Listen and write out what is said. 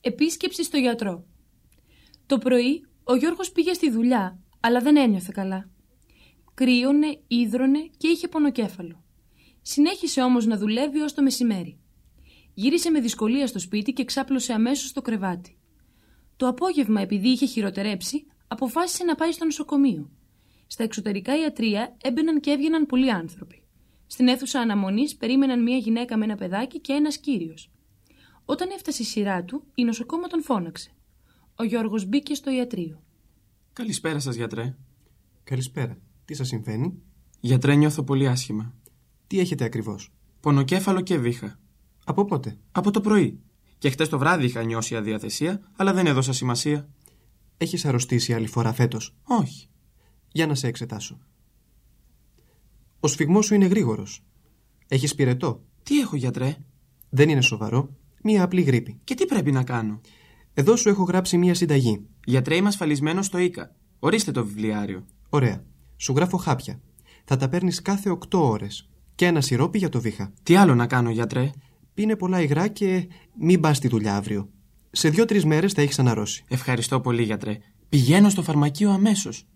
Επίσκεψη στο γιατρό. Το πρωί ο Γιώργος πήγε στη δουλειά, αλλά δεν ένιωθε καλά. Κρύωνε, ίδρωνε και είχε πονοκέφαλο. Συνέχισε όμως να δουλεύει ως το μεσημέρι. Γύρισε με δυσκολία στο σπίτι και ξάπλωσε αμέσως στο κρεβάτι. Το απόγευμα, επειδή είχε χειροτερέψει, αποφάσισε να πάει στο νοσοκομείο. Στα εξωτερικά ιατρία έμπαιναν και έβγαιναν πολλοί άνθρωποι. Στην αίθουσα αναμονής περίμεναν μία γυναίκα με ένα παιδάκι και ένας κύριος. Όταν έφτασε η σειρά του, η νοσοκόμα τον φώναξε. Ο Γιώργος μπήκε στο ιατρείο. Καλησπέρα σας, γιατρέ. Καλησπέρα. Τι σας συμβαίνει, Γιατρέ, νιώθω πολύ άσχημα. Τι έχετε ακριβώς, Πονοκέφαλο και βήχα. Από πότε, Από το πρωί. Και χτες το βράδυ είχα νιώσει αδιαθεσία, αλλά δεν έδωσα σημασία. Έχεις αρρωστήσει άλλη φορά φέτος; Όχι. Για να σε εξετάσω. Ο σφιγμός σου είναι γρήγορος. Έχεις πυρετό; Τι έχω, γιατρέ, Δεν είναι σοβαρό. Μία απλή γρήπη. και τι πρέπει να κάνω; Εδώ σου έχω γράψει μία συνταγή. Γιατρέ, είμαι ασφαλισμένος στο ΙΚΑ. Ορίστε το βιβλιάριο. Ωραία. Σου γράφω χάπια. Θα τα παίρνεις κάθε 8 ώρες. Και ένα σιρόπι για το βήχα. Τι άλλο να κάνω, γιατρέ; Πίνε πολλά υγρά και μην πας στη δουλειά αύριο. Σε δύο-τρεις μέρες θα έχεις αναρρώσει. Ευχαριστώ πολύ, γιατρέ. Πηγαίνω στο φαρμακείο αμέσως.